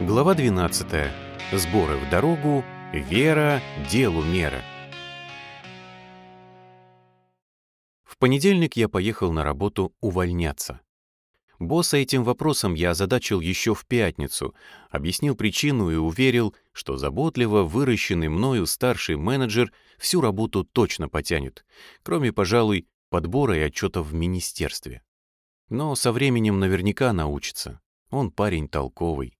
Глава 12. Сборы в дорогу. Вера, делу мера. В понедельник я поехал на работу увольняться. Босса этим вопросом я озадачил еще в пятницу, объяснил причину и уверил, что заботливо выращенный мною старший менеджер всю работу точно потянет, кроме, пожалуй, подбора и отчетов в министерстве. Но со временем наверняка научится. Он парень толковый.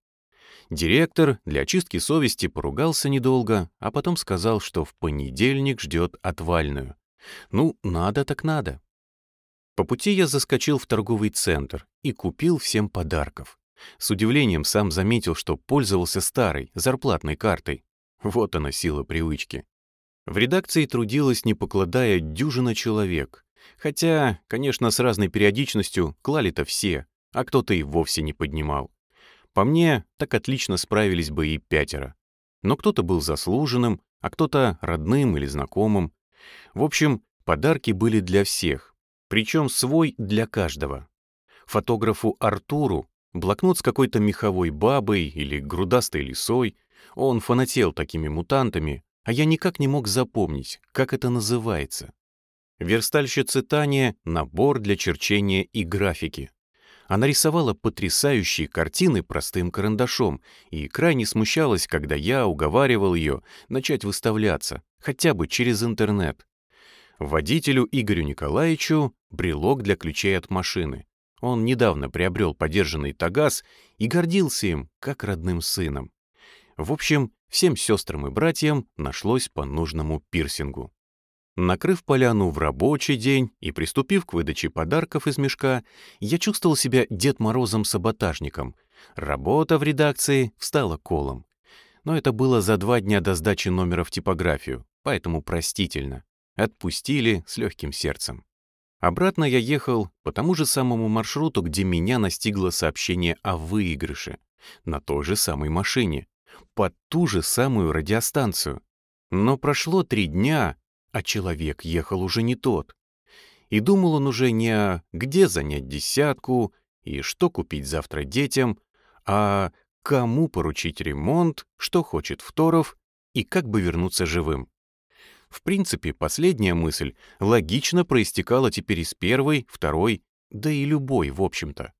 Директор для очистки совести поругался недолго, а потом сказал, что в понедельник ждет отвальную. Ну, надо так надо. По пути я заскочил в торговый центр и купил всем подарков. С удивлением сам заметил, что пользовался старой, зарплатной картой. Вот она сила привычки. В редакции трудилась, не покладая, дюжина человек. Хотя, конечно, с разной периодичностью клали-то все, а кто-то и вовсе не поднимал. По мне, так отлично справились бы и пятеро. Но кто-то был заслуженным, а кто-то родным или знакомым. В общем, подарки были для всех, причем свой для каждого. Фотографу Артуру блокнот с какой-то меховой бабой или грудастой лисой, он фанател такими мутантами, а я никак не мог запомнить, как это называется. Верстальщице Тане — набор для черчения и графики. Она рисовала потрясающие картины простым карандашом и крайне смущалась, когда я уговаривал ее начать выставляться, хотя бы через интернет. Водителю Игорю Николаевичу брелок для ключей от машины. Он недавно приобрел подержанный Тагаз и гордился им, как родным сыном. В общем, всем сестрам и братьям нашлось по нужному пирсингу. Накрыв поляну в рабочий день и приступив к выдаче подарков из мешка, я чувствовал себя Дед Морозом-саботажником. Работа в редакции встала колом. Но это было за два дня до сдачи номера в типографию, поэтому простительно. Отпустили с легким сердцем. Обратно я ехал по тому же самому маршруту, где меня настигло сообщение о выигрыше. На той же самой машине. Под ту же самую радиостанцию. Но прошло три дня, а человек ехал уже не тот. И думал он уже не о где занять десятку и что купить завтра детям, а кому поручить ремонт, что хочет Второв и как бы вернуться живым. В принципе, последняя мысль логично проистекала теперь из первой, второй, да и любой, в общем-то.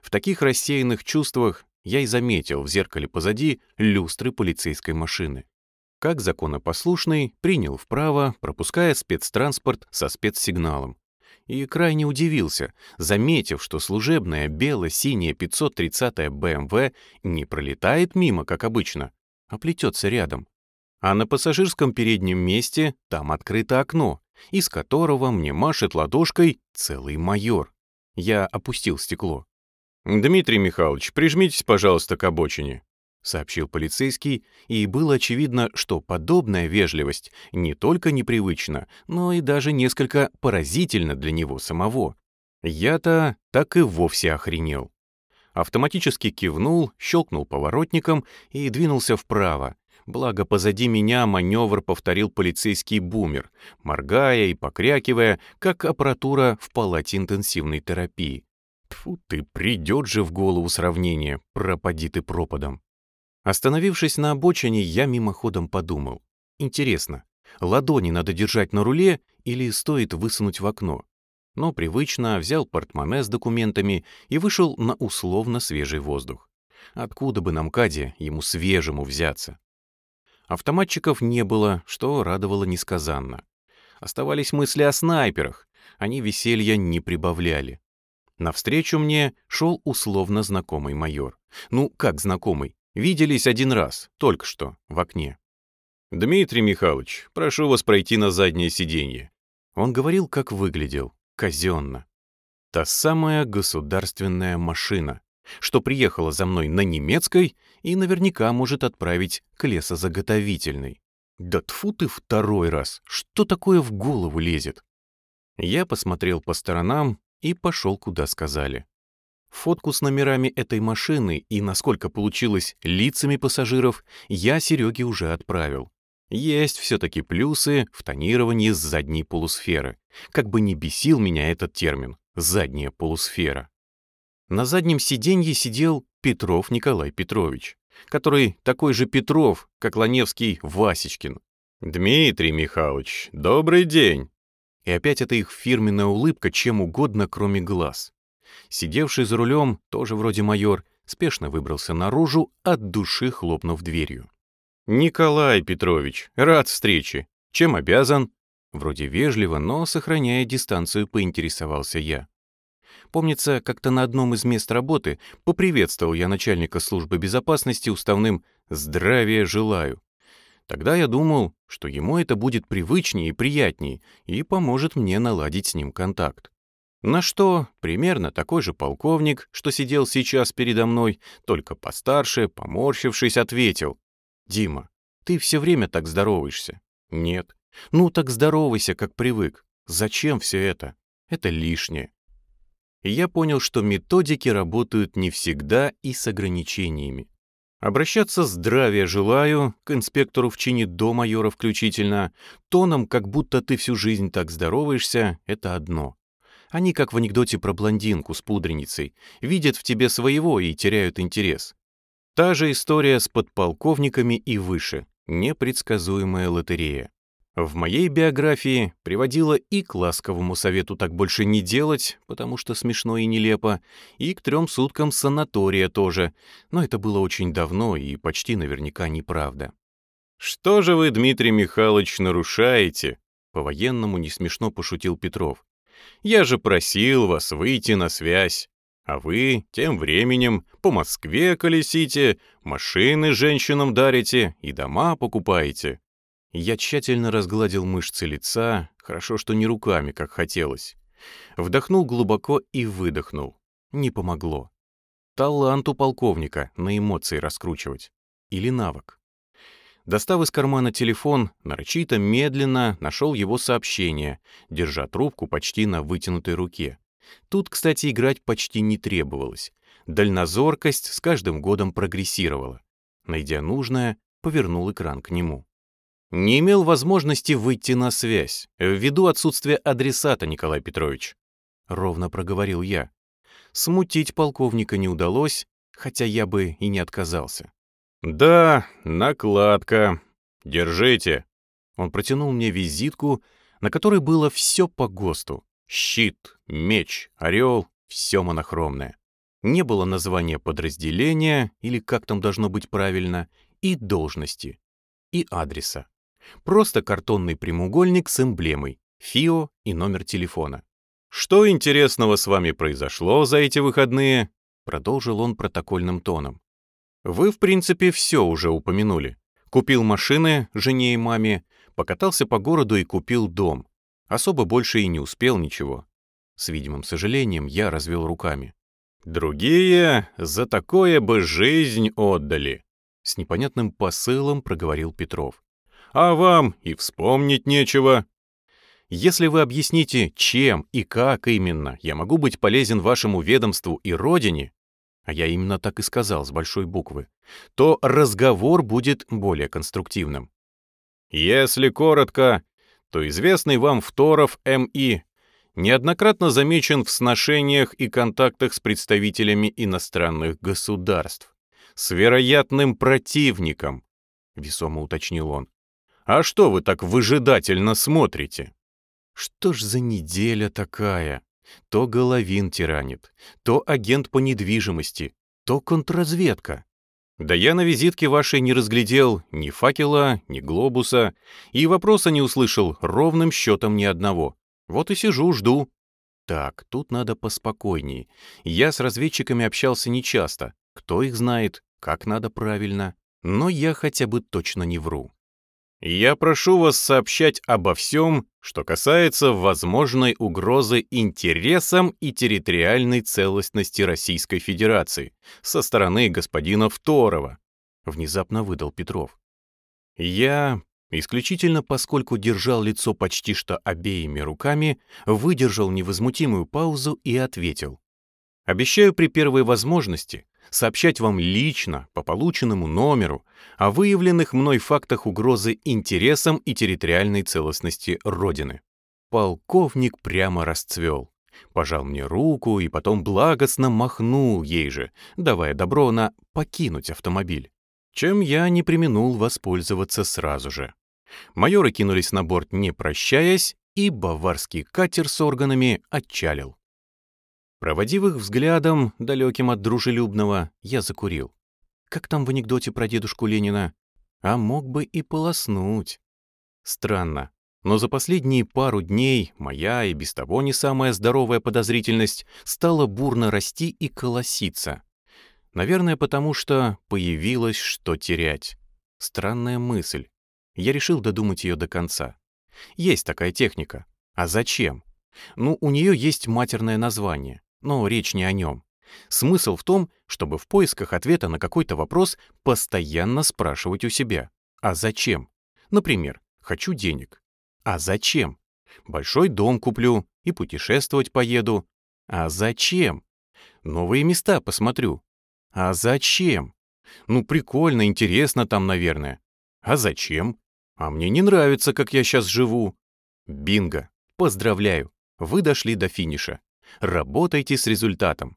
В таких рассеянных чувствах я и заметил в зеркале позади люстры полицейской машины как законопослушный, принял вправо, пропуская спецтранспорт со спецсигналом. И крайне удивился, заметив, что служебная бело-синяя 530-я БМВ не пролетает мимо, как обычно, а плетется рядом. А на пассажирском переднем месте там открыто окно, из которого мне машет ладошкой целый майор. Я опустил стекло. «Дмитрий Михайлович, прижмитесь, пожалуйста, к обочине», — сообщил полицейский, и было очевидно, что подобная вежливость не только непривычна, но и даже несколько поразительна для него самого. Я-то так и вовсе охренел. Автоматически кивнул, щелкнул поворотником и двинулся вправо. Благо, позади меня маневр повторил полицейский бумер, моргая и покрякивая, как аппаратура в палате интенсивной терапии. Тфу ты, придет же в голову сравнение, пропади ты пропадом. Остановившись на обочине, я мимоходом подумал. Интересно, ладони надо держать на руле или стоит высунуть в окно? Но привычно взял портмоне с документами и вышел на условно свежий воздух. Откуда бы нам, Каде, ему свежему взяться? Автоматчиков не было, что радовало несказанно. Оставались мысли о снайперах, они веселья не прибавляли. Навстречу мне шел условно знакомый майор. Ну, как знакомый? Виделись один раз, только что, в окне. «Дмитрий Михайлович, прошу вас пройти на заднее сиденье». Он говорил, как выглядел, казенно. Та самая государственная машина, что приехала за мной на немецкой и наверняка может отправить к лесозаготовительной. Да тфу ты второй раз, что такое в голову лезет? Я посмотрел по сторонам и пошел, куда сказали. Фотку с номерами этой машины и, насколько получилось, лицами пассажиров я Сереге уже отправил. Есть все-таки плюсы в тонировании с задней полусферы. Как бы не бесил меня этот термин — задняя полусфера. На заднем сиденье сидел Петров Николай Петрович, который такой же Петров, как Ланевский Васечкин. «Дмитрий Михайлович, добрый день!» И опять эта их фирменная улыбка чем угодно, кроме глаз. Сидевший за рулем, тоже вроде майор, спешно выбрался наружу, от души хлопнув дверью. «Николай Петрович, рад встрече. Чем обязан?» Вроде вежливо, но, сохраняя дистанцию, поинтересовался я. Помнится, как-то на одном из мест работы поприветствовал я начальника службы безопасности уставным «Здравия желаю». Тогда я думал, что ему это будет привычнее и приятнее и поможет мне наладить с ним контакт. На что примерно такой же полковник, что сидел сейчас передо мной, только постарше, поморщившись, ответил. «Дима, ты все время так здороваешься». «Нет». «Ну так здоровайся, как привык. Зачем все это? Это лишнее». Я понял, что методики работают не всегда и с ограничениями. Обращаться «здравия желаю» к инспектору в чине до майора включительно, тоном, как будто ты всю жизнь так здороваешься, это одно. Они, как в анекдоте про блондинку с пудреницей, видят в тебе своего и теряют интерес. Та же история с подполковниками и выше, непредсказуемая лотерея. В моей биографии приводила и к ласковому совету так больше не делать, потому что смешно и нелепо, и к трем суткам санатория тоже, но это было очень давно и почти наверняка неправда. «Что же вы, Дмитрий Михайлович, нарушаете?» По-военному не смешно пошутил Петров. «Я же просил вас выйти на связь. А вы тем временем по Москве колесите, машины женщинам дарите и дома покупаете. Я тщательно разгладил мышцы лица, хорошо, что не руками, как хотелось. Вдохнул глубоко и выдохнул. Не помогло. Талант у полковника на эмоции раскручивать. Или навык. Достав из кармана телефон, нарочито медленно нашел его сообщение, держа трубку почти на вытянутой руке. Тут, кстати, играть почти не требовалось. Дальнозоркость с каждым годом прогрессировала. Найдя нужное, повернул экран к нему. Не имел возможности выйти на связь, ввиду отсутствия адресата, Николай Петрович. Ровно проговорил я. Смутить полковника не удалось, хотя я бы и не отказался. «Да, накладка. Держите». Он протянул мне визитку, на которой было все по ГОСТу. Щит, меч, орел, все монохромное. Не было названия подразделения, или как там должно быть правильно, и должности, и адреса. Просто картонный прямоугольник с эмблемой, ФИО и номер телефона. «Что интересного с вами произошло за эти выходные?» Продолжил он протокольным тоном. «Вы, в принципе, все уже упомянули. Купил машины жене и маме, покатался по городу и купил дом. Особо больше и не успел ничего. С видимым сожалением я развел руками. «Другие за такое бы жизнь отдали», — с непонятным посылом проговорил Петров. «А вам и вспомнить нечего». «Если вы объясните, чем и как именно я могу быть полезен вашему ведомству и родине, а я именно так и сказал с большой буквы, то разговор будет более конструктивным. Если коротко, то известный вам Второв М.И. неоднократно замечен в сношениях и контактах с представителями иностранных государств, с вероятным противником, весомо уточнил он. А что вы так выжидательно смотрите? Что ж за неделя такая? То Головин тиранит, то агент по недвижимости, то контрразведка. Да я на визитке вашей не разглядел ни факела, ни глобуса, и вопроса не услышал ровным счетом ни одного. Вот и сижу, жду. Так, тут надо поспокойнее. Я с разведчиками общался нечасто. Кто их знает, как надо правильно. Но я хотя бы точно не вру. Я прошу вас сообщать обо всем, что касается возможной угрозы интересам и территориальной целостности Российской Федерации со стороны господина Второва, внезапно выдал Петров. Я, исключительно поскольку держал лицо почти что обеими руками, выдержал невозмутимую паузу и ответил. Обещаю при первой возможности сообщать вам лично, по полученному номеру, о выявленных мной фактах угрозы интересам и территориальной целостности Родины. Полковник прямо расцвел. пожал мне руку и потом благостно махнул ей же, давая добро на покинуть автомобиль, чем я не применул воспользоваться сразу же. Майоры кинулись на борт, не прощаясь, и баварский катер с органами отчалил. Проводив их взглядом, далеким от дружелюбного, я закурил. Как там в анекдоте про дедушку Ленина? А мог бы и полоснуть. Странно, но за последние пару дней моя и без того не самая здоровая подозрительность стала бурно расти и колоситься. Наверное, потому что появилось что терять. Странная мысль. Я решил додумать ее до конца. Есть такая техника. А зачем? Ну, у нее есть матерное название, но речь не о нем. Смысл в том, чтобы в поисках ответа на какой-то вопрос постоянно спрашивать у себя. А зачем? Например, хочу денег. А зачем? Большой дом куплю и путешествовать поеду. А зачем? Новые места посмотрю. А зачем? Ну, прикольно, интересно там, наверное. А зачем? А мне не нравится, как я сейчас живу. Бинго. Поздравляю. Вы дошли до финиша. Работайте с результатом.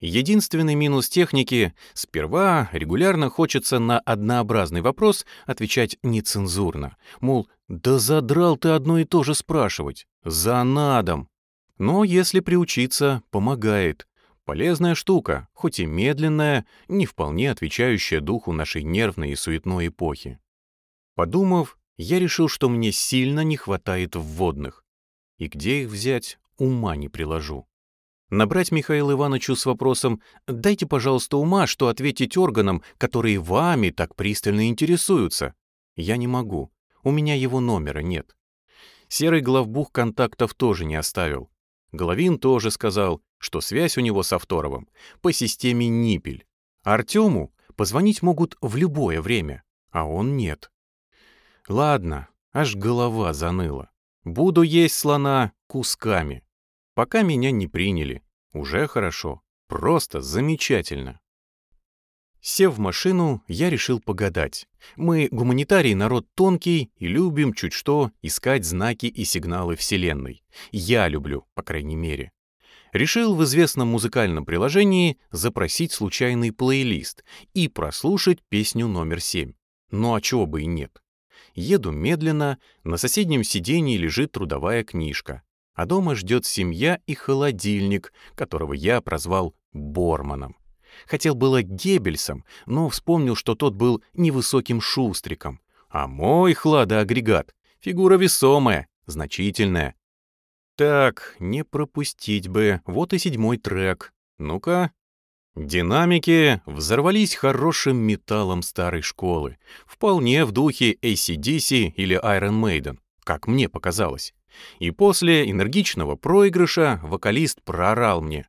Единственный минус техники — сперва регулярно хочется на однообразный вопрос отвечать нецензурно. Мол, да задрал ты одно и то же спрашивать. За надом. Но если приучиться, помогает. Полезная штука, хоть и медленная, не вполне отвечающая духу нашей нервной и суетной эпохи. Подумав, я решил, что мне сильно не хватает вводных. И где их взять, ума не приложу. Набрать Михаила Ивановичу с вопросом «Дайте, пожалуйста, ума, что ответить органам, которые вами так пристально интересуются». Я не могу. У меня его номера нет. Серый главбух контактов тоже не оставил. Головин тоже сказал, что связь у него с Авторовым по системе Ниппель. Артему позвонить могут в любое время, а он нет. Ладно, аж голова заныла. Буду есть слона кусками. Пока меня не приняли. Уже хорошо. Просто замечательно. Сев в машину, я решил погадать. Мы, гуманитарий, народ тонкий и любим чуть что искать знаки и сигналы Вселенной. Я люблю, по крайней мере. Решил в известном музыкальном приложении запросить случайный плейлист и прослушать песню номер 7. Ну а чего бы и нет. Еду медленно, на соседнем сиденье лежит трудовая книжка а дома ждет семья и холодильник, которого я прозвал Борманом. Хотел было Геббельсом, но вспомнил, что тот был невысоким шустриком, а мой хладоагрегат — фигура весомая, значительная. Так, не пропустить бы, вот и седьмой трек. Ну-ка. Динамики взорвались хорошим металлом старой школы, вполне в духе ACDC или Iron Maiden, как мне показалось. И после энергичного проигрыша вокалист проорал мне.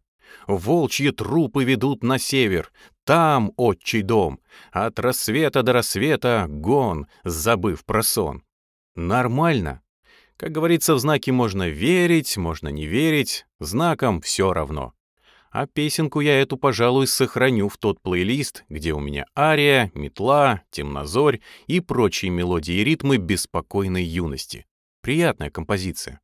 «Волчьи трупы ведут на север, там отчий дом, от рассвета до рассвета гон, забыв про сон». Нормально. Как говорится, в знаки можно верить, можно не верить, знакам все равно. А песенку я эту, пожалуй, сохраню в тот плейлист, где у меня ария, метла, темнозорь и прочие мелодии и ритмы беспокойной юности. Приятная композиция.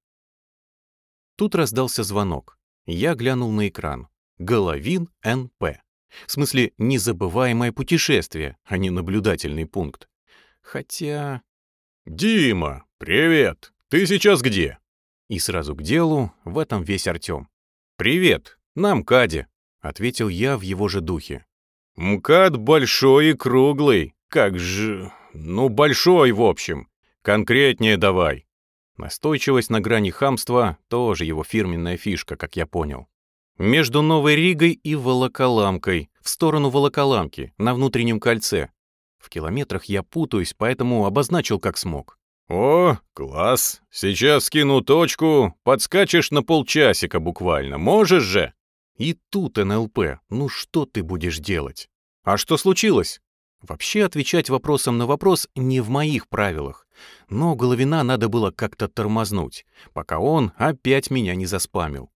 Тут раздался звонок. Я глянул на экран. Головин НП. В смысле, незабываемое путешествие, а не наблюдательный пункт. Хотя... «Дима, привет! Ты сейчас где?» И сразу к делу, в этом весь Артем. «Привет, на МКАДе», — ответил я в его же духе. «МКАД большой и круглый, как же... Ну, большой, в общем. Конкретнее давай». Настойчивость на грани хамства — тоже его фирменная фишка, как я понял. Между Новой Ригой и Волоколамкой, в сторону Волоколамки, на внутреннем кольце. В километрах я путаюсь, поэтому обозначил как смог. «О, класс! Сейчас скину точку, подскачешь на полчасика буквально, можешь же?» И тут НЛП, ну что ты будешь делать? А что случилось? Вообще отвечать вопросом на вопрос не в моих правилах, но Головина надо было как-то тормознуть, пока он опять меня не заспамил.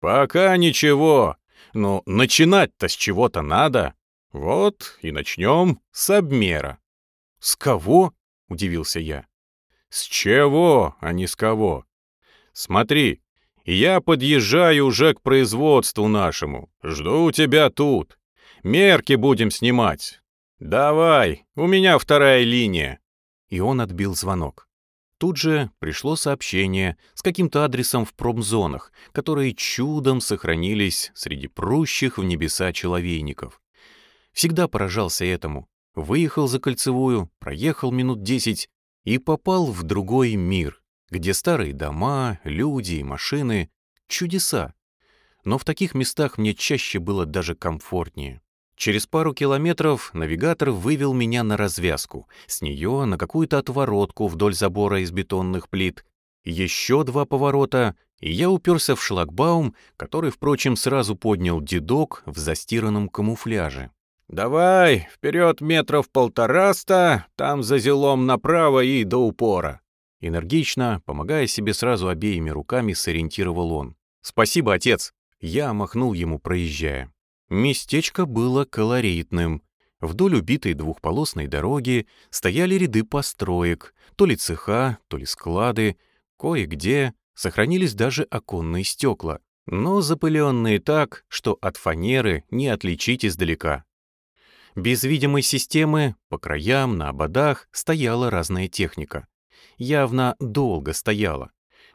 «Пока ничего, но начинать-то с чего-то надо. Вот и начнем с обмера». «С кого?» — удивился я. «С чего, а не с кого. Смотри, Я подъезжаю уже к производству нашему. Жду тебя тут. Мерки будем снимать. Давай, у меня вторая линия». И он отбил звонок. Тут же пришло сообщение с каким-то адресом в промзонах, которые чудом сохранились среди прущих в небеса человейников. Всегда поражался этому. Выехал за кольцевую, проехал минут десять и попал в другой мир, где старые дома, люди и машины — чудеса. Но в таких местах мне чаще было даже комфортнее. Через пару километров навигатор вывел меня на развязку, с нее на какую-то отворотку вдоль забора из бетонных плит. Еще два поворота, и я уперся в шлагбаум, который, впрочем, сразу поднял дедок в застиранном камуфляже. «Давай, вперед метров полтораста, там за зелом направо и до упора». Энергично, помогая себе сразу обеими руками, сориентировал он. «Спасибо, отец!» Я махнул ему, проезжая. Местечко было колоритным. Вдоль убитой двухполосной дороги стояли ряды построек, то ли цеха, то ли склады, кое-где сохранились даже оконные стекла, но запыленные так, что от фанеры не отличить издалека. Без видимой системы по краям, на ободах стояла разная техника. Явно долго стояла.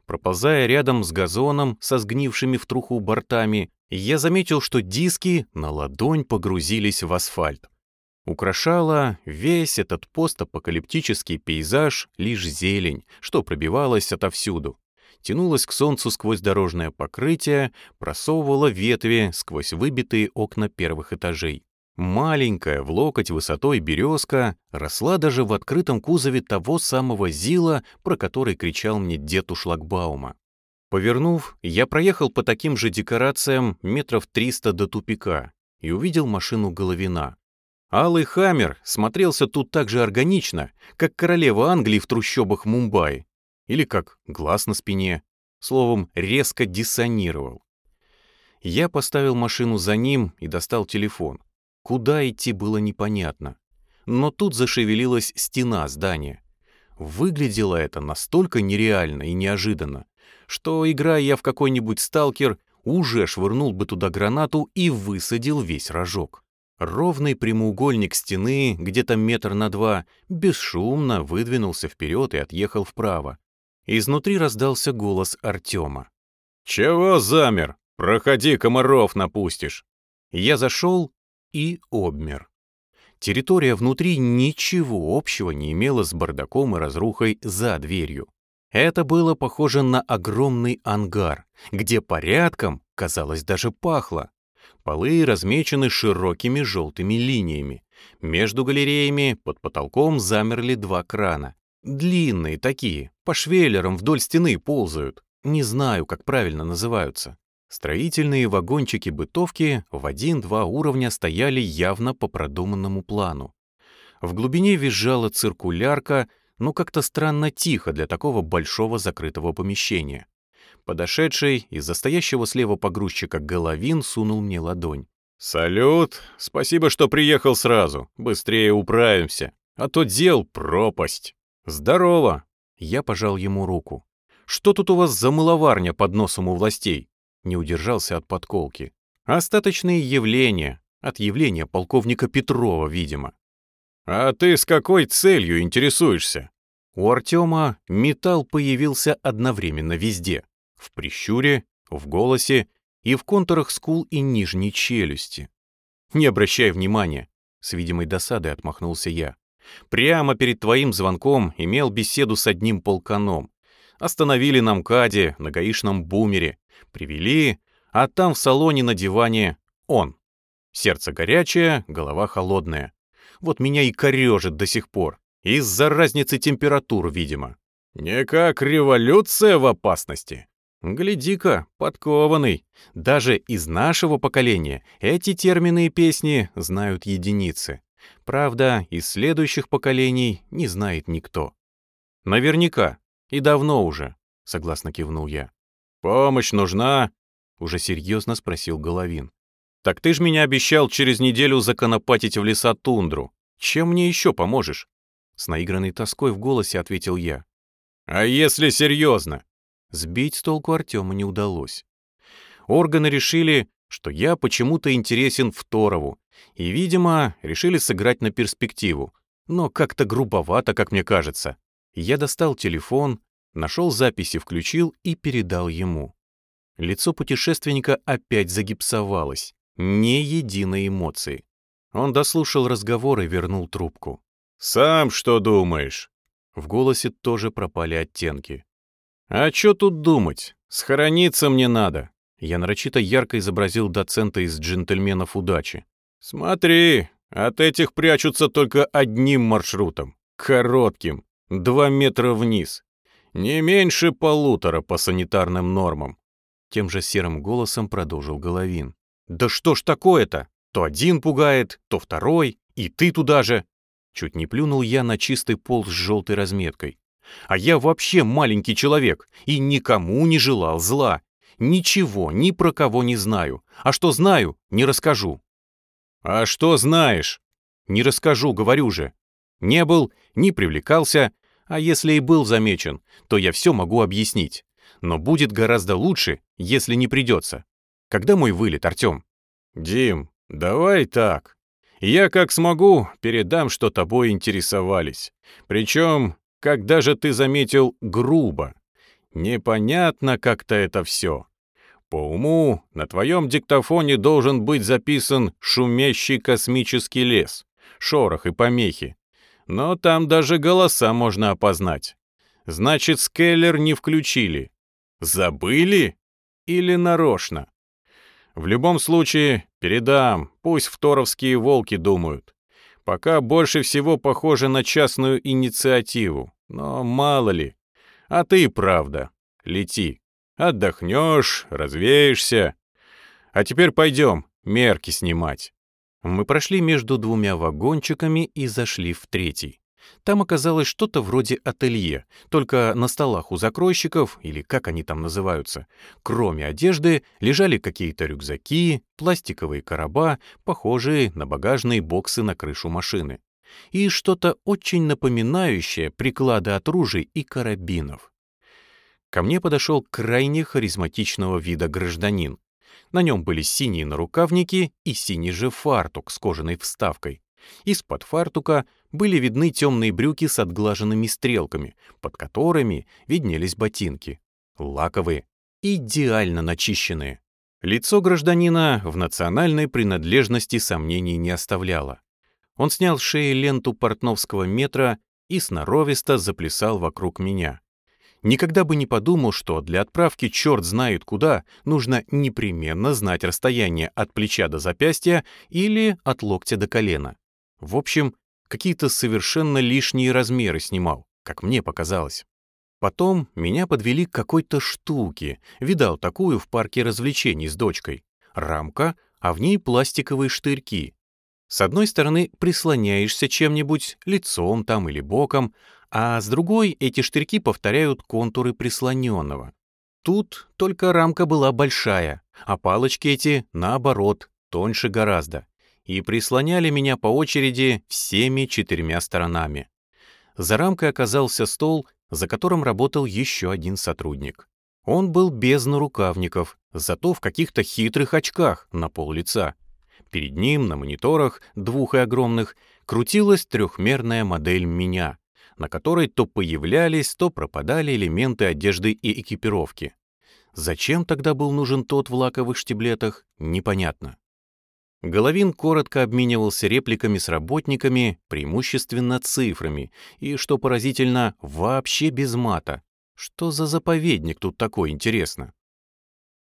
Проползая рядом с газоном со сгнившими в труху бортами, я заметил, что диски на ладонь погрузились в асфальт. Украшала весь этот постапокалиптический пейзаж лишь зелень, что пробивалась отовсюду. Тянулась к солнцу сквозь дорожное покрытие, просовывала ветви сквозь выбитые окна первых этажей. Маленькая, в локоть высотой березка росла даже в открытом кузове того самого Зила, про который кричал мне дед у шлагбаума. Повернув, я проехал по таким же декорациям метров триста до тупика и увидел машину Головина. Алый Хаммер смотрелся тут так же органично, как королева Англии в трущобах Мумбаи, или как глаз на спине, словом, резко диссонировал. Я поставил машину за ним и достал телефон. Куда идти было непонятно. Но тут зашевелилась стена здания. Выглядело это настолько нереально и неожиданно, что, играя я в какой-нибудь сталкер, уже швырнул бы туда гранату и высадил весь рожок. Ровный прямоугольник стены, где-то метр на два, бесшумно выдвинулся вперед и отъехал вправо. Изнутри раздался голос Артема. «Чего замер? Проходи, комаров напустишь!» Я зашел и обмер. Территория внутри ничего общего не имела с бардаком и разрухой за дверью. Это было похоже на огромный ангар, где порядком, казалось, даже пахло. Полы размечены широкими желтыми линиями. Между галереями под потолком замерли два крана. Длинные такие, по швеллерам вдоль стены ползают. Не знаю, как правильно называются. Строительные вагончики-бытовки в один-два уровня стояли явно по продуманному плану. В глубине визжала циркулярка — но как-то странно тихо для такого большого закрытого помещения. Подошедший из-за стоящего слева погрузчика Головин сунул мне ладонь. «Салют! Спасибо, что приехал сразу. Быстрее управимся. А то дел пропасть. Здорово!» Я пожал ему руку. «Что тут у вас за мыловарня под носом у властей?» Не удержался от подколки. «Остаточные явления. От явления полковника Петрова, видимо. «А ты с какой целью интересуешься?» У Артема металл появился одновременно везде. В прищуре, в голосе и в контурах скул и нижней челюсти. «Не обращай внимания», — с видимой досадой отмахнулся я. «Прямо перед твоим звонком имел беседу с одним полканом. Остановили на МКАДе, на гаишном бумере. Привели, а там в салоне на диване он. Сердце горячее, голова холодная. Вот меня и корежит до сих пор. Из-за разницы температур, видимо. Не как революция в опасности. Гляди-ка, подкованный. Даже из нашего поколения эти термины и песни знают единицы. Правда, из следующих поколений не знает никто. Наверняка. И давно уже, согласно кивнул я. Помощь нужна? Уже серьезно спросил Головин. «Так ты ж меня обещал через неделю законопатить в леса тундру. Чем мне еще поможешь?» С наигранной тоской в голосе ответил я. «А если серьезно? сбить с толку Артема не удалось. Органы решили, что я почему-то интересен Второву, и, видимо, решили сыграть на перспективу, но как-то грубовато, как мне кажется. Я достал телефон, нашел записи, включил и передал ему. Лицо путешественника опять загипсовалось, ни единой эмоции. Он дослушал разговор и вернул трубку. «Сам что думаешь?» В голосе тоже пропали оттенки. «А что тут думать? Схорониться мне надо!» Я нарочито ярко изобразил доцента из джентльменов удачи. «Смотри, от этих прячутся только одним маршрутом, коротким, два метра вниз. Не меньше полутора по санитарным нормам. Тем же серым голосом продолжил Головин. «Да что ж такое-то? То один пугает, то второй, и ты туда же!» Чуть не плюнул я на чистый пол с желтой разметкой. «А я вообще маленький человек и никому не желал зла. Ничего ни про кого не знаю. А что знаю, не расскажу». «А что знаешь?» «Не расскажу, говорю же. Не был, не привлекался, а если и был замечен, то я все могу объяснить. Но будет гораздо лучше, если не придется. Когда мой вылет, Артем? Дим, давай так. Я как смогу, передам, что тобой интересовались. Причем, как даже ты заметил, грубо. Непонятно как-то это все. По уму, на твоем диктофоне должен быть записан шумящий космический лес, шорох и помехи но там даже голоса можно опознать. Значит, скейлер не включили. Забыли? Или нарочно? В любом случае, передам, пусть второвские волки думают. Пока больше всего похоже на частную инициативу, но мало ли. А ты, правда, лети. Отдохнешь, развеешься. А теперь пойдем мерки снимать. Мы прошли между двумя вагончиками и зашли в третий. Там оказалось что-то вроде ателье, только на столах у закройщиков, или как они там называются, кроме одежды, лежали какие-то рюкзаки, пластиковые короба, похожие на багажные боксы на крышу машины. И что-то очень напоминающее приклады от ружей и карабинов. Ко мне подошел крайне харизматичного вида гражданин, на нем были синие нарукавники и синий же фартук с кожаной вставкой. Из-под фартука были видны темные брюки с отглаженными стрелками, под которыми виднелись ботинки. Лаковые, идеально начищенные. Лицо гражданина в национальной принадлежности сомнений не оставляло. Он снял с шеи ленту портновского метра и сноровисто заплясал вокруг меня. Никогда бы не подумал, что для отправки черт знает куда нужно непременно знать расстояние от плеча до запястья или от локтя до колена. В общем, какие-то совершенно лишние размеры снимал, как мне показалось. Потом меня подвели к какой-то штуке, видал такую в парке развлечений с дочкой. Рамка, а в ней пластиковые штырьки. С одной стороны прислоняешься чем-нибудь, лицом там или боком, а с другой эти штырьки повторяют контуры прислоненного. Тут только рамка была большая, а палочки эти, наоборот, тоньше гораздо, и прислоняли меня по очереди всеми четырьмя сторонами. За рамкой оказался стол, за которым работал еще один сотрудник. Он был без нарукавников, зато в каких-то хитрых очках на пол лица. Перед ним на мониторах, двух и огромных, крутилась трехмерная модель меня — на которой то появлялись, то пропадали элементы одежды и экипировки. Зачем тогда был нужен тот в лаковых штиблетах, непонятно. Головин коротко обменивался репликами с работниками, преимущественно цифрами, и, что поразительно, вообще без мата. Что за заповедник тут такой, интересно?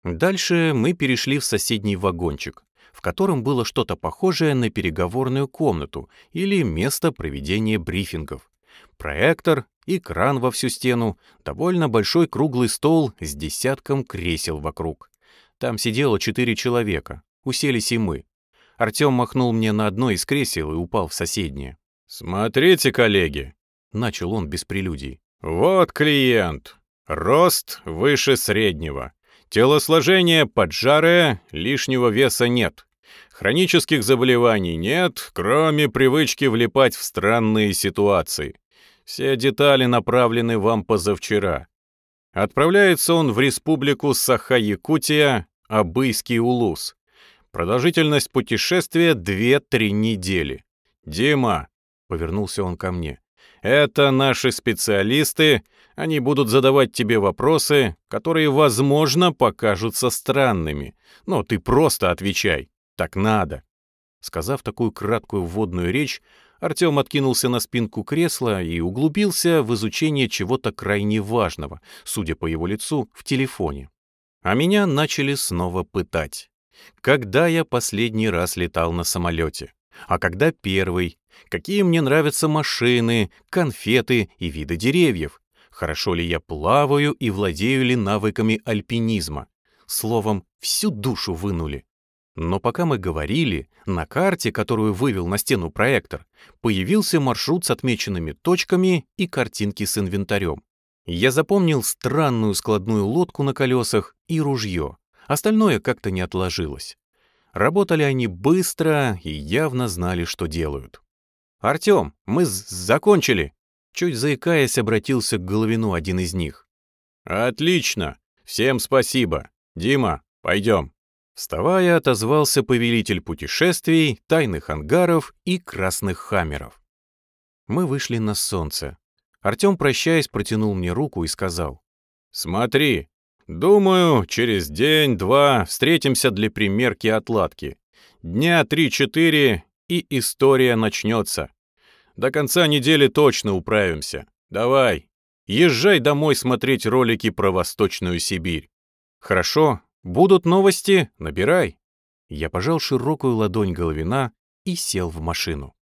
Дальше мы перешли в соседний вагончик, в котором было что-то похожее на переговорную комнату или место проведения брифингов. Проектор, экран во всю стену, довольно большой круглый стол с десятком кресел вокруг. Там сидело четыре человека, уселись и мы. Артем махнул мне на одно из кресел и упал в соседнее. «Смотрите, коллеги!» — начал он без прелюдий. «Вот клиент. Рост выше среднего. Телосложение поджарое, лишнего веса нет. Хронических заболеваний нет, кроме привычки влипать в странные ситуации. Все детали направлены вам позавчера. Отправляется он в республику Саха-Якутия, Абыйский улус. Продолжительность путешествия 2-3 недели. «Дима», — повернулся он ко мне, — «это наши специалисты, они будут задавать тебе вопросы, которые, возможно, покажутся странными, но ты просто отвечай, так надо». Сказав такую краткую вводную речь, Артем откинулся на спинку кресла и углубился в изучение чего-то крайне важного, судя по его лицу, в телефоне. А меня начали снова пытать. Когда я последний раз летал на самолете? А когда первый? Какие мне нравятся машины, конфеты и виды деревьев? Хорошо ли я плаваю и владею ли навыками альпинизма? Словом, всю душу вынули. Но пока мы говорили, на карте, которую вывел на стену проектор, появился маршрут с отмеченными точками и картинки с инвентарем. Я запомнил странную складную лодку на колесах и ружье. Остальное как-то не отложилось. Работали они быстро и явно знали, что делают. «Артем, мы закончили!» Чуть заикаясь, обратился к Головину один из них. «Отлично! Всем спасибо! Дима, пойдем!» Вставая, отозвался повелитель путешествий, тайных ангаров и красных хаммеров. Мы вышли на солнце. Артем, прощаясь, протянул мне руку и сказал. «Смотри, думаю, через день-два встретимся для примерки отладки. Дня три-четыре, и история начнется. До конца недели точно управимся. Давай, езжай домой смотреть ролики про Восточную Сибирь. Хорошо, Будут новости, набирай. Я пожал широкую ладонь Головина и сел в машину.